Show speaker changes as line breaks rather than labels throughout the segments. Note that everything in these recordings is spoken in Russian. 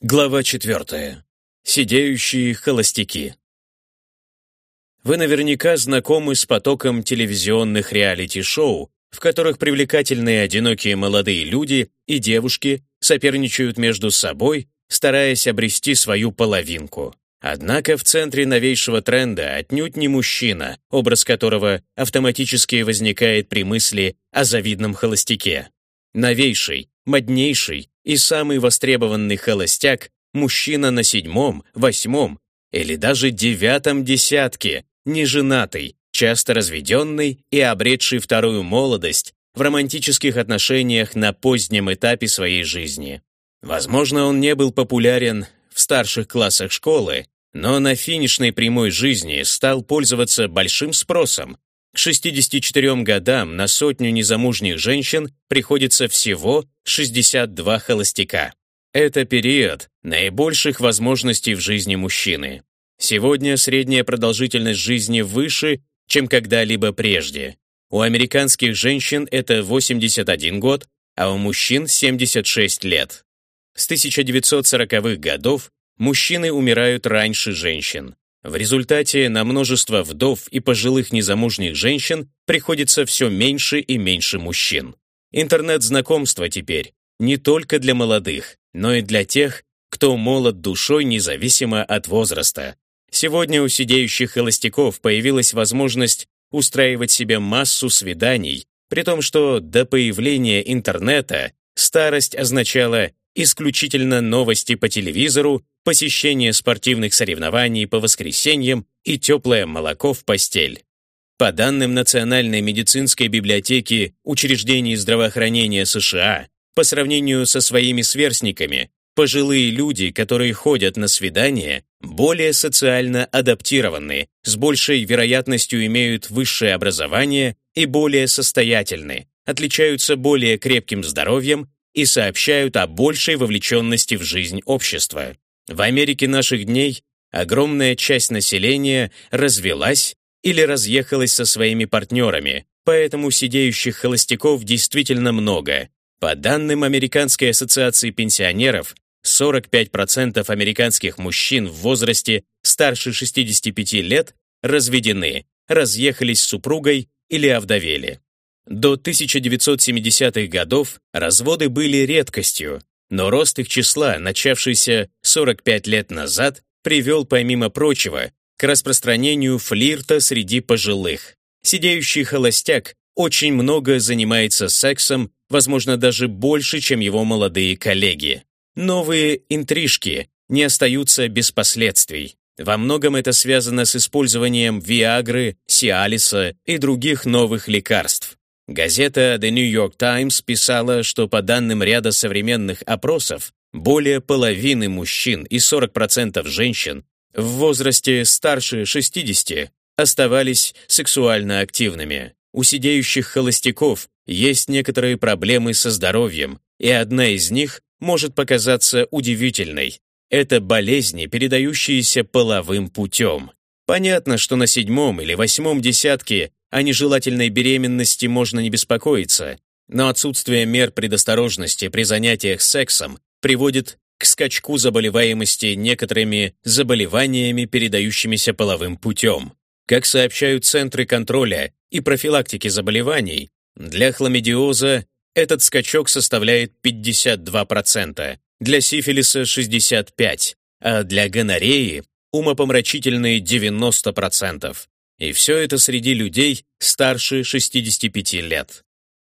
Глава 4. Сидеющие холостяки. Вы наверняка знакомы с потоком телевизионных реалити-шоу, в которых привлекательные одинокие молодые люди и девушки соперничают между собой, стараясь обрести свою половинку. Однако в центре новейшего тренда отнюдь не мужчина, образ которого автоматически возникает при мысли о завидном холостяке. Новейший, моднейший и самый востребованный холостяк – мужчина на седьмом, восьмом или даже девятом десятке, неженатый, часто разведенный и обретший вторую молодость в романтических отношениях на позднем этапе своей жизни. Возможно, он не был популярен в старших классах школы, но на финишной прямой жизни стал пользоваться большим спросом, к 64 годам на сотню незамужних женщин приходится всего 62 холостяка. Это период наибольших возможностей в жизни мужчины. Сегодня средняя продолжительность жизни выше, чем когда-либо прежде. У американских женщин это 81 год, а у мужчин 76 лет. С 1940-х годов мужчины умирают раньше женщин. В результате на множество вдов и пожилых незамужних женщин приходится все меньше и меньше мужчин. Интернет-знакомство теперь не только для молодых, но и для тех, кто молод душой независимо от возраста. Сегодня у сидеющих холостяков появилась возможность устраивать себе массу свиданий, при том, что до появления интернета старость означала исключительно новости по телевизору посещение спортивных соревнований по воскресеньям и теплое молоко в постель. По данным Национальной медицинской библиотеки учреждений здравоохранения США, по сравнению со своими сверстниками, пожилые люди, которые ходят на свидания, более социально адаптированы, с большей вероятностью имеют высшее образование и более состоятельны, отличаются более крепким здоровьем и сообщают о большей вовлеченности в жизнь общества. В Америке наших дней огромная часть населения развелась или разъехалась со своими партнерами, поэтому сидеющих холостяков действительно много. По данным Американской ассоциации пенсионеров, 45% американских мужчин в возрасте старше 65 лет разведены, разъехались с супругой или овдовели. До 1970-х годов разводы были редкостью, но рост их числа, начавшийся 45 лет назад, привел, помимо прочего, к распространению флирта среди пожилых. Сидеющий холостяк очень много занимается сексом, возможно, даже больше, чем его молодые коллеги. Новые интрижки не остаются без последствий. Во многом это связано с использованием Виагры, Сиалиса и других новых лекарств. Газета The New York Times писала, что по данным ряда современных опросов, более половины мужчин и 40% женщин в возрасте старше 60 оставались сексуально активными. У сидеющих холостяков есть некоторые проблемы со здоровьем, и одна из них может показаться удивительной. Это болезни, передающиеся половым путем. Понятно, что на седьмом или восьмом десятке о нежелательной беременности можно не беспокоиться, но отсутствие мер предосторожности при занятиях сексом приводит к скачку заболеваемости некоторыми заболеваниями, передающимися половым путем. Как сообщают Центры контроля и профилактики заболеваний, для хламидиоза этот скачок составляет 52%, для сифилиса 65%, а для гонореи умопомрачительные 90%. И все это среди людей старше 65 лет.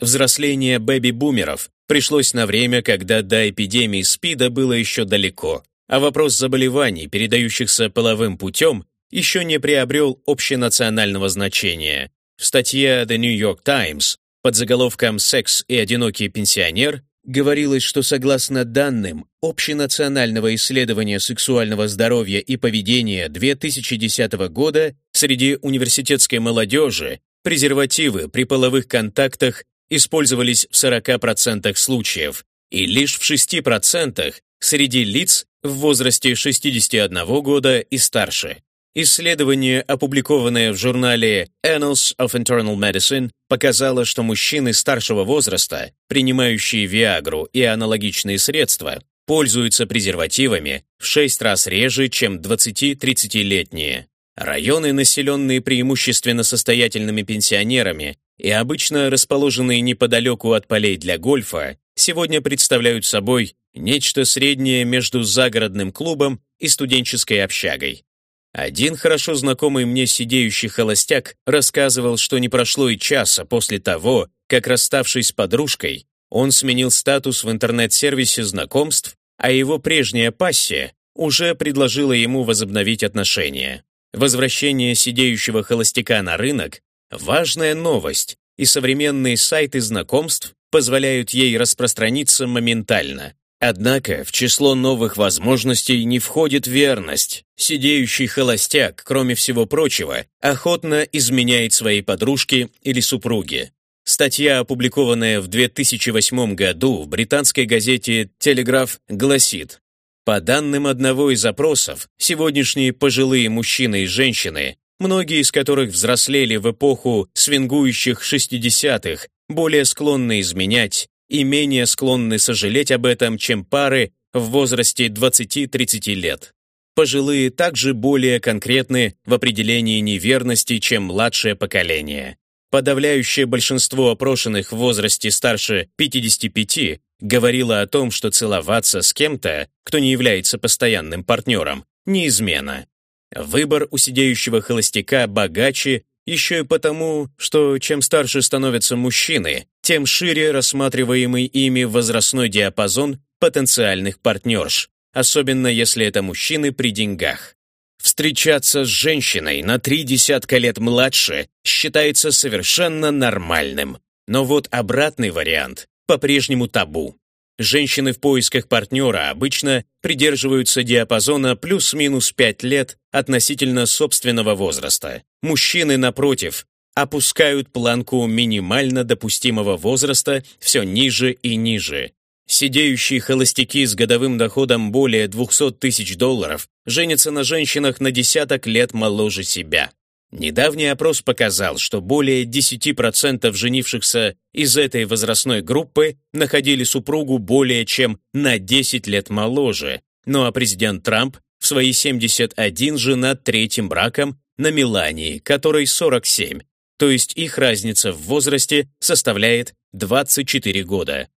Взросление бэби-бумеров пришлось на время, когда до эпидемии СПИДа было еще далеко, а вопрос заболеваний, передающихся половым путем, еще не приобрел общенационального значения. В статье The New York Times под заголовком «Секс и одинокий пенсионер» говорилось, что согласно данным Общенационального исследования сексуального здоровья и поведения 2010 года среди университетской молодежи презервативы при половых контактах использовались в 40% случаев и лишь в 6% среди лиц в возрасте 61 года и старше. Исследование, опубликованное в журнале Annals of Internal Medicine, показало, что мужчины старшего возраста, принимающие Виагру и аналогичные средства, пользуются презервативами в 6 раз реже, чем 20-30-летние. Районы, населенные преимущественно состоятельными пенсионерами и обычно расположенные неподалеку от полей для гольфа, сегодня представляют собой нечто среднее между загородным клубом и студенческой общагой. Один хорошо знакомый мне сидеющий холостяк рассказывал, что не прошло и часа после того, как, расставшись с подружкой, он сменил статус в интернет-сервисе знакомств, а его прежняя пассия уже предложила ему возобновить отношения. Возвращение сидеющего холостяка на рынок – важная новость, и современные сайты знакомств позволяют ей распространиться моментально. Однако в число новых возможностей не входит верность. Сидеющий холостяк, кроме всего прочего, охотно изменяет своей подружке или супруге. Статья, опубликованная в 2008 году в британской газете «Телеграф», гласит, по данным одного из опросов, сегодняшние пожилые мужчины и женщины, многие из которых взрослели в эпоху свингующих 60-х, более склонны изменять и менее склонны сожалеть об этом, чем пары в возрасте 20-30 лет. Пожилые также более конкретны в определении неверности, чем младшее поколение. Подавляющее большинство опрошенных в возрасте старше 55 говорило о том, что целоваться с кем-то, кто не является постоянным партнером, неизменно. Выбор у сидеющего холостяка богаче еще и потому, что чем старше становятся мужчины, тем шире рассматриваемый ими возрастной диапазон потенциальных партнерш, особенно если это мужчины при деньгах. Встречаться с женщиной на три десятка лет младше считается совершенно нормальным. Но вот обратный вариант по-прежнему табу. Женщины в поисках партнера обычно придерживаются диапазона плюс-минус 5 лет относительно собственного возраста. Мужчины, напротив, опускают планку минимально допустимого возраста все ниже и ниже. Сидеющие холостяки с годовым доходом более 200 тысяч долларов женятся на женщинах на десяток лет моложе себя. Недавний опрос показал, что более 10% женившихся из этой возрастной группы находили супругу более чем на 10 лет моложе, ну а президент Трамп в свои 71 женат третьим браком на Мелании, которой 47, то есть их разница в возрасте составляет 24 года.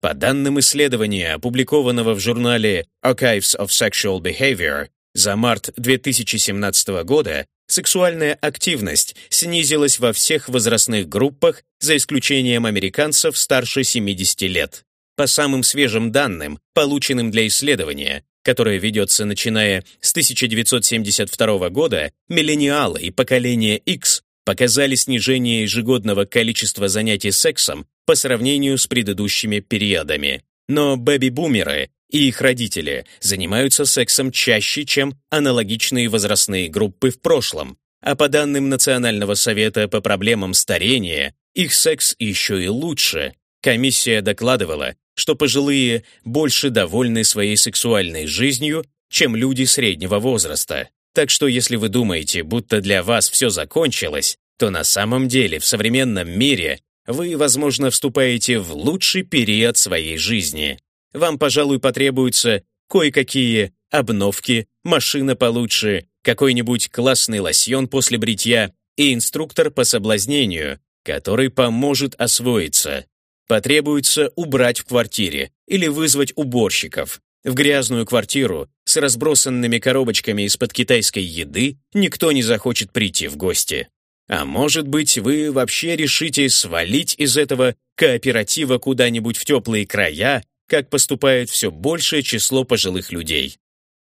По данным исследования, опубликованного в журнале Archives of Sexual Behavior за март 2017 года, сексуальная активность снизилась во всех возрастных группах, за исключением американцев старше 70 лет. По самым свежим данным, полученным для исследования, которое ведется начиная с 1972 года, миллениалы и поколение X показали снижение ежегодного количества занятий сексом по сравнению с предыдущими периодами. Но бэби-бумеры и их родители занимаются сексом чаще, чем аналогичные возрастные группы в прошлом, а по данным Национального совета по проблемам старения, их секс еще и лучше. Комиссия докладывала, что пожилые больше довольны своей сексуальной жизнью, чем люди среднего возраста. Так что если вы думаете, будто для вас все закончилось, то на самом деле в современном мире вы, возможно, вступаете в лучший период своей жизни. Вам, пожалуй, потребуются кое-какие обновки, машина получше, какой-нибудь классный лосьон после бритья и инструктор по соблазнению, который поможет освоиться. Потребуется убрать в квартире или вызвать уборщиков. В грязную квартиру с разбросанными коробочками из-под китайской еды никто не захочет прийти в гости. А может быть, вы вообще решите свалить из этого кооператива куда-нибудь в теплые края как поступает все большее число пожилых людей.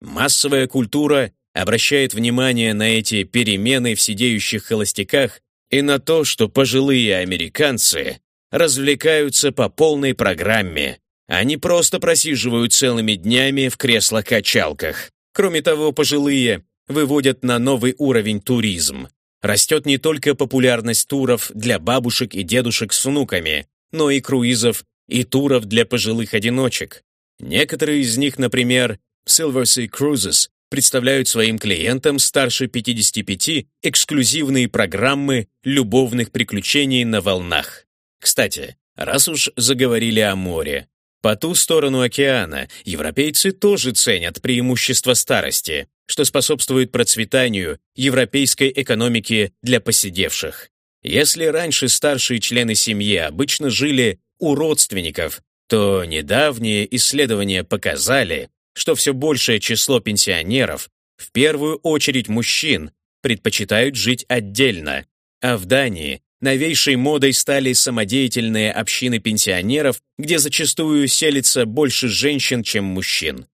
Массовая культура обращает внимание на эти перемены в сидеющих холостяках и на то, что пожилые американцы развлекаются по полной программе. Они просто просиживают целыми днями в креслах-качалках. Кроме того, пожилые выводят на новый уровень туризм. Растет не только популярность туров для бабушек и дедушек с внуками, но и круизов и туров для пожилых одиночек. Некоторые из них, например, Silver Sea Cruises, представляют своим клиентам старше 55 эксклюзивные программы любовных приключений на волнах. Кстати, раз уж заговорили о море, По ту сторону океана европейцы тоже ценят преимущества старости, что способствует процветанию европейской экономики для посидевших. Если раньше старшие члены семьи обычно жили у родственников, то недавние исследования показали, что все большее число пенсионеров, в первую очередь мужчин, предпочитают жить отдельно, а в Дании новейшей модой стали самодеятельные общины пенсионеров, где зачастую селится больше женщин, чем мужчин.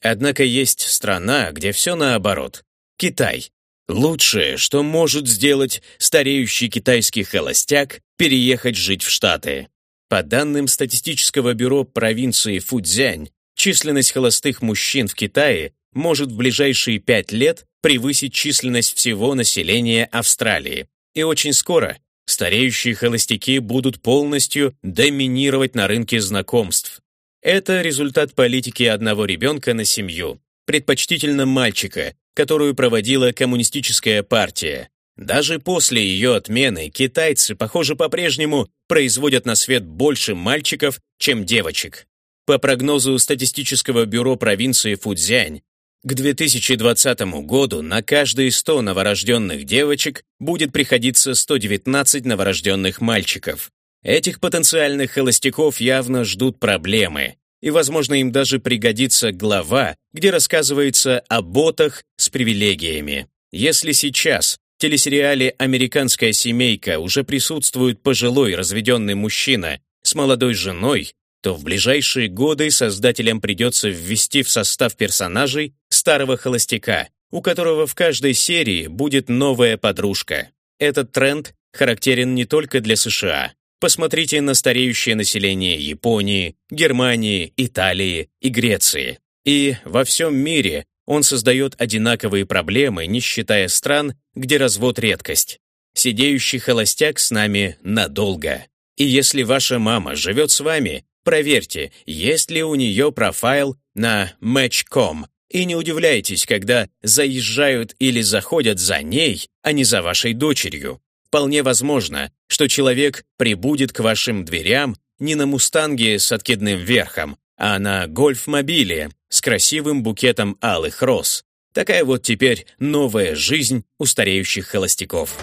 Однако есть страна, где все наоборот. Китай. Лучшее, что может сделать стареющий китайский холостяк, переехать жить в Штаты. По данным статистического бюро провинции Фудзянь, численность холостых мужчин в Китае может в ближайшие пять лет превысить численность всего населения Австралии. И очень скоро стареющие холостяки будут полностью доминировать на рынке знакомств. Это результат политики одного ребенка на семью, предпочтительно мальчика, которую проводила коммунистическая партия. Даже после ее отмены китайцы, похоже, по-прежнему производят на свет больше мальчиков, чем девочек. По прогнозу статистического бюро провинции Фудзянь, к 2020 году на каждые 100 новорожденных девочек будет приходиться 119 новорожденных мальчиков. Этих потенциальных холостяков явно ждут проблемы и, возможно, им даже пригодится глава, где рассказывается о ботах с привилегиями. Если сейчас в телесериале «Американская семейка» уже присутствует пожилой разведенный мужчина с молодой женой, то в ближайшие годы создателям придется ввести в состав персонажей старого холостяка, у которого в каждой серии будет новая подружка. Этот тренд характерен не только для США. Посмотрите на стареющее население Японии, Германии, Италии и Греции. И во всем мире он создает одинаковые проблемы, не считая стран, где развод редкость. Сидеющий холостяк с нами надолго. И если ваша мама живет с вами, проверьте, есть ли у нее профайл на Match.com. И не удивляйтесь, когда заезжают или заходят за ней, а не за вашей дочерью. Вполне возможно, что человек прибудет к вашим дверям не на «Мустанге» с откидным верхом, а на гольф-мобиле с красивым букетом алых роз. Такая вот теперь новая жизнь у стареющих холостяков.